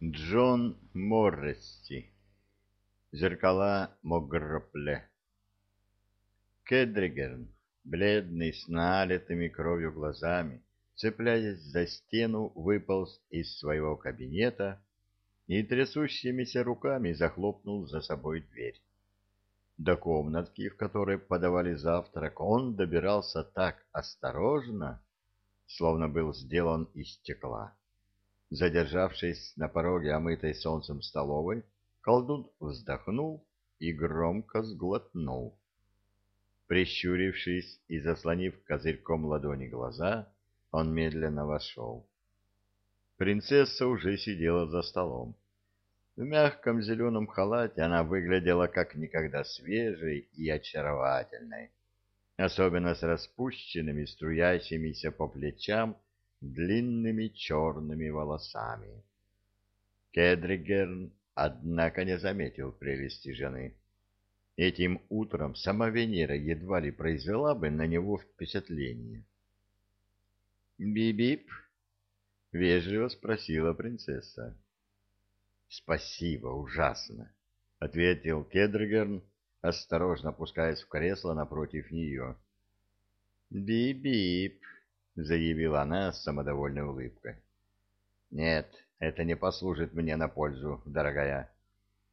Джон Морресси. Зеркала Могропле. Кедригерн, бледный, с налитыми кровью глазами, цепляясь за стену, выполз из своего кабинета и трясущимися руками захлопнул за собой дверь. До комнатки, в которой подавали завтрак, он добирался так осторожно, словно был сделан из стекла. Задержавшись на пороге омытой солнцем столовой, колдун вздохнул и громко сглотнул. Прищурившись и заслонив козырьком ладони глаза, он медленно вошел. Принцесса уже сидела за столом. В мягком зеленом халате она выглядела как никогда свежей и очаровательной, особенно с распущенными, струящимися по плечам длинными черными волосами. Кедригерн, однако, не заметил прелести жены. Этим утром сама Венера едва ли произвела бы на него впечатление. «Бип-бип?» — вежливо спросила принцесса. «Спасибо, ужасно», — ответил Кедригерн, осторожно опускаясь в кресло напротив нее. «Бип-бип», заявила она с самодовольной улыбкой. Нет, это не послужит мне на пользу, дорогая.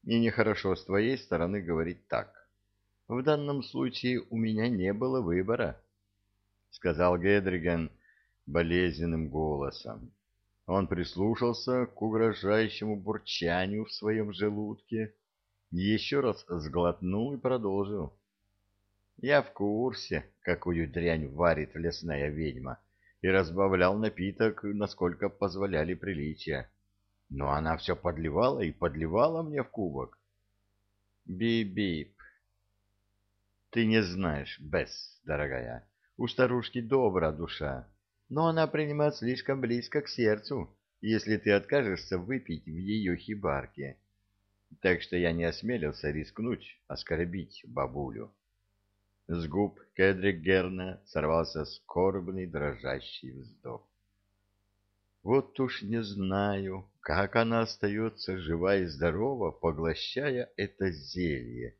И нехорошо с твоей стороны говорить так. В данном случае у меня не было выбора, сказал Гедриген болезненным голосом. Он прислушался к угрожающему бурчанию в своем желудке, еще раз сглотнул и продолжил. Я в курсе, какую дрянь варит лесная ведьма и разбавлял напиток, насколько позволяли приличия. Но она все подливала и подливала мне в кубок. Бип-бип. Ты не знаешь, Бесс, дорогая, у старушки добра душа, но она принимает слишком близко к сердцу, если ты откажешься выпить в ее хибарке. Так что я не осмелился рискнуть оскорбить бабулю. С губ Кедрик Герна сорвался скорбный дрожащий вздох. Вот уж не знаю, как она остается жива и здорова, поглощая это зелье.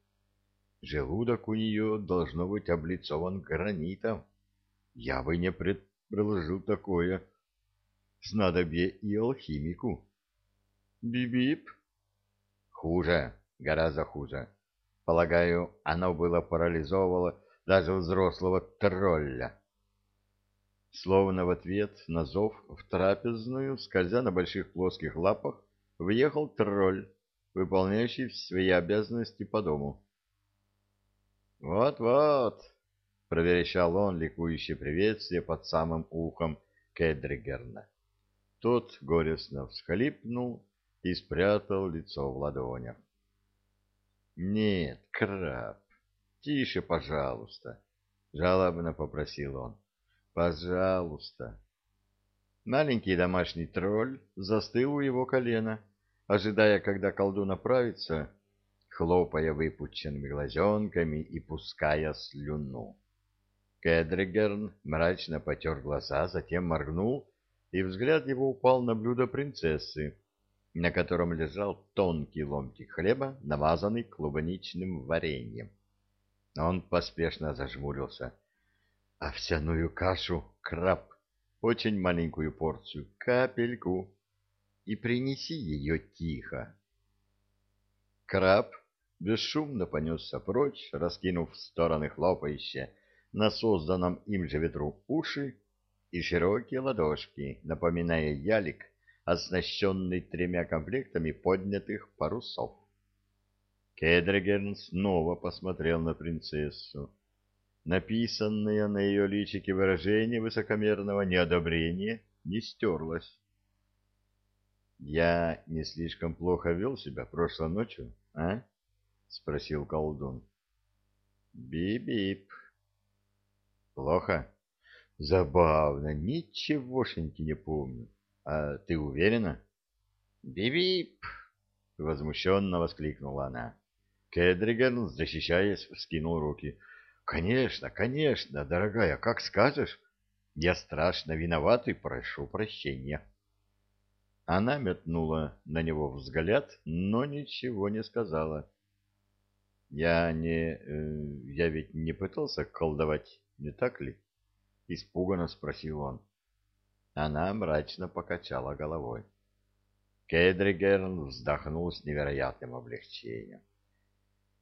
Желудок у нее должно быть облицован гранитом. Я бы не предложил такое снадобье и алхимику. Бибип? Хуже, гораздо хуже. Полагаю, оно было парализовало даже взрослого тролля. Словно в ответ на зов в трапезную, скользя на больших плоских лапах, въехал тролль, выполняющий свои обязанности по дому. «Вот-вот», — проверещал он ликующее приветствие под самым ухом Кедригерна. Тот горестно всхлипнул и спрятал лицо в ладонях. Нет, краб, тише, пожалуйста, жалобно попросил он. Пожалуйста. Маленький домашний тролль застыл у его колена, ожидая, когда колдун оправится, хлопая выпученными глазенками и пуская слюну. Кедригерн мрачно потер глаза, затем моргнул, и взгляд его упал на блюдо принцессы, на котором лежал тонкий ломтик хлеба, намазанный клубничным вареньем. Он поспешно зажмурился. «Овсяную кашу, краб, очень маленькую порцию, капельку, и принеси ее тихо». Краб бесшумно понесся прочь, раскинув в стороны хлопающие на созданном им же ветру уши и широкие ладошки, напоминая ялик, оснащенный тремя комплектами поднятых парусов. Кедригерн снова посмотрел на принцессу. Написанное на ее личике выражение высокомерного неодобрения не стерлось. — Я не слишком плохо вел себя прошлой ночью, а? — спросил колдун. — Бип-бип. — Плохо? — Забавно, ничегошеньки не помню. А ты уверена? Бип! возмущенно воскликнула она. Кедриган, защищаясь, вскинул руки. Конечно, конечно, дорогая, как скажешь. Я страшно виноват и прошу прощения. Она метнула на него взгляд, но ничего не сказала. Я не... Э, я ведь не пытался колдовать, не так ли? Испуганно спросил он. Она мрачно покачала головой. Кедригерн вздохнул с невероятным облегчением.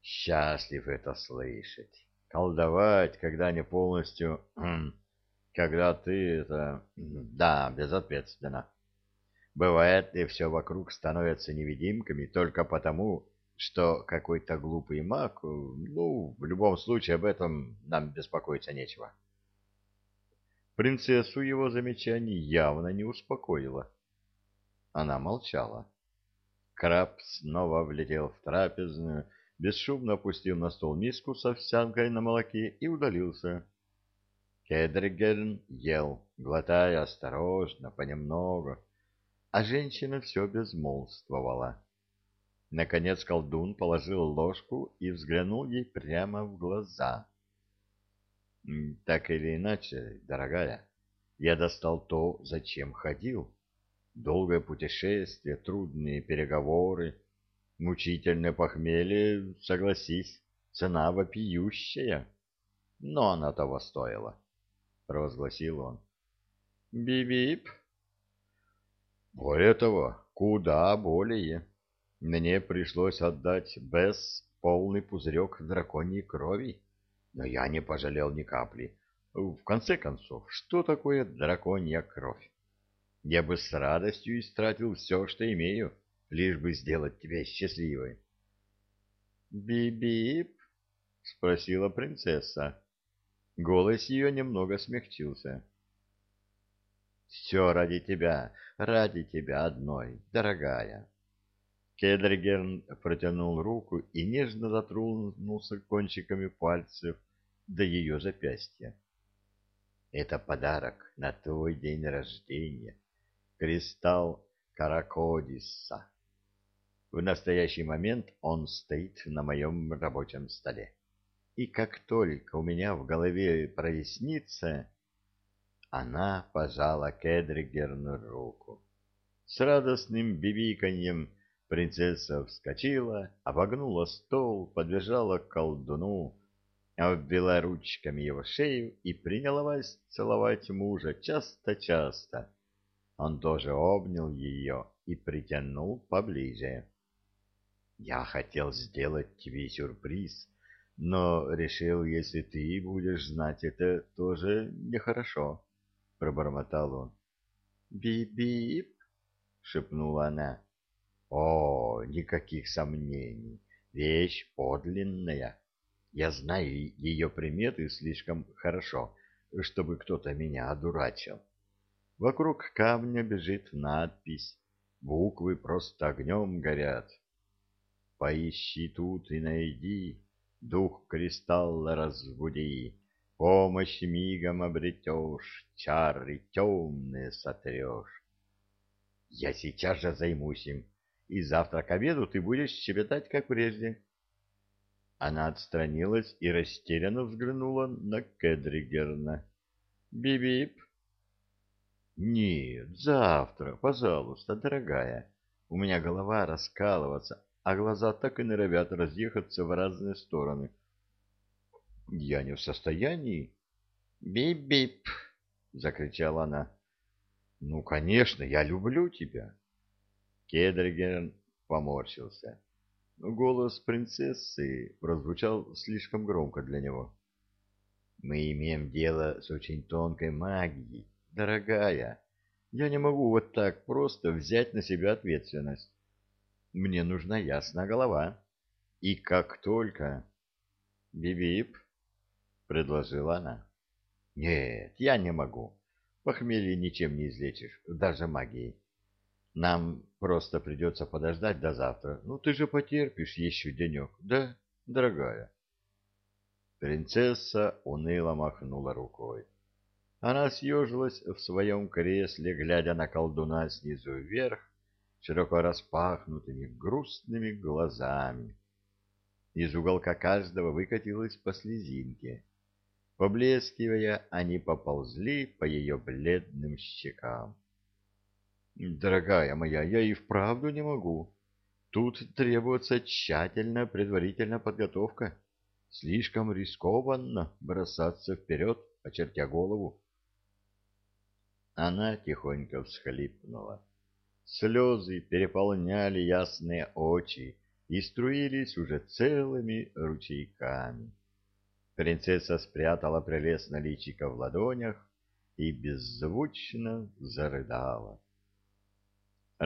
Счастлив это слышать. Колдовать, когда не полностью... Когда ты это... Да, безответственно. Бывает, и все вокруг становится невидимками только потому, что какой-то глупый маг... Ну, в любом случае, об этом нам беспокоиться нечего. Принцессу его замечание явно не успокоило. Она молчала. Краб снова влетел в трапезную, бесшумно опустил на стол миску с овсянкой на молоке и удалился. Кедригерн ел, глотая осторожно, понемногу, а женщина все безмолвствовала. Наконец колдун положил ложку и взглянул ей прямо в глаза. — Так или иначе, дорогая, я достал то, зачем ходил. Долгое путешествие, трудные переговоры, мучительное похмелье, согласись, цена вопиющая. Но она того стоила, — провозгласил он. «Би-бип!» Более того, куда более. Мне пришлось отдать Бесс полный пузырек драконьей крови, но я не пожалел ни капли. В конце концов, что такое драконья кровь? Я бы с радостью истратил все, что имею, лишь бы сделать тебя счастливой. «Би-бип?» — спросила принцесса. Голос ее немного смягчился. «Все ради тебя, ради тебя одной, дорогая». Кедригерн протянул руку и нежно дотронулся кончиками пальцев до ее запястья. «Это подарок на твой день рождения» кристалл Каракодиса. В настоящий момент он стоит на моем рабочем столе. И как только у меня в голове прояснится, она пожала Кедригерну руку. С радостным бибиканьем принцесса вскочила, обогнула стол, подбежала к колдуну, обвела ручками его шею и принялась целовать мужа часто-часто он тоже обнял ее и притянул поближе. «Я хотел сделать тебе сюрприз, но решил, если ты будешь знать это, тоже нехорошо», — пробормотал он. «Бип-бип», — шепнула она. «О, никаких сомнений, вещь подлинная. Я знаю ее приметы слишком хорошо, чтобы кто-то меня одурачил». Вокруг камня бежит надпись, буквы просто огнем горят. Поищи тут и найди, дух кристалла разбуди, помощь мигом обретешь, чары темные сотрешь. Я сейчас же займусь им, и завтра к обеду ты будешь щебетать, как прежде. Она отстранилась и растерянно взглянула на Кедригерна. «Бип-бип!» Нет, завтра, пожалуйста, дорогая. У меня голова раскалывается, а глаза так и норовят разъехаться в разные стороны. Я не в состоянии. Бип-бип, закричала она. Ну, конечно, я люблю тебя. Кедригерн поморщился. Голос принцессы прозвучал слишком громко для него. Мы имеем дело с очень тонкой магией Дорогая, я не могу вот так просто взять на себя ответственность. Мне нужна ясная голова. И как только... Бибип, предложила она. Нет, я не могу. Похмелье ничем не излечишь, даже магией. Нам просто придется подождать до завтра. Ну, ты же потерпишь еще денек, да, дорогая? Принцесса уныло махнула рукой. Она съежилась в своем кресле, глядя на колдуна снизу вверх, широко распахнутыми грустными глазами. Из уголка каждого выкатилась по слезинке. Поблескивая, они поползли по ее бледным щекам. Дорогая моя, я и вправду не могу. Тут требуется тщательная предварительная подготовка. Слишком рискованно бросаться вперед, очертя голову. Она тихонько всхлипнула. Слезы переполняли ясные очи и струились уже целыми ручейками. Принцесса спрятала прелестно личико в ладонях и беззвучно зарыдала.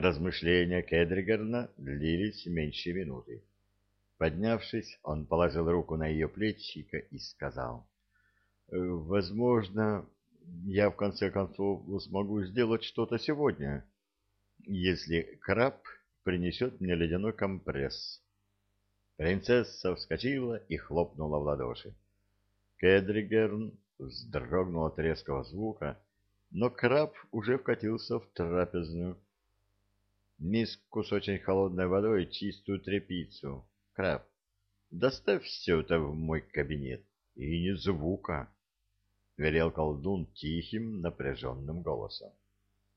Размышления Кедригерна длились меньше минуты. Поднявшись, он положил руку на ее плечико и сказал, «Возможно, я в конце концов смогу сделать что-то сегодня, если краб принесет мне ледяной компресс». Принцесса вскочила и хлопнула в ладоши. Кедригерн вздрогнул от резкого звука, но краб уже вкатился в трапезную. Миску с очень холодной водой и чистую тряпицу. Краб, доставь все это в мой кабинет. И ни звука, — велел колдун тихим напряженным голосом.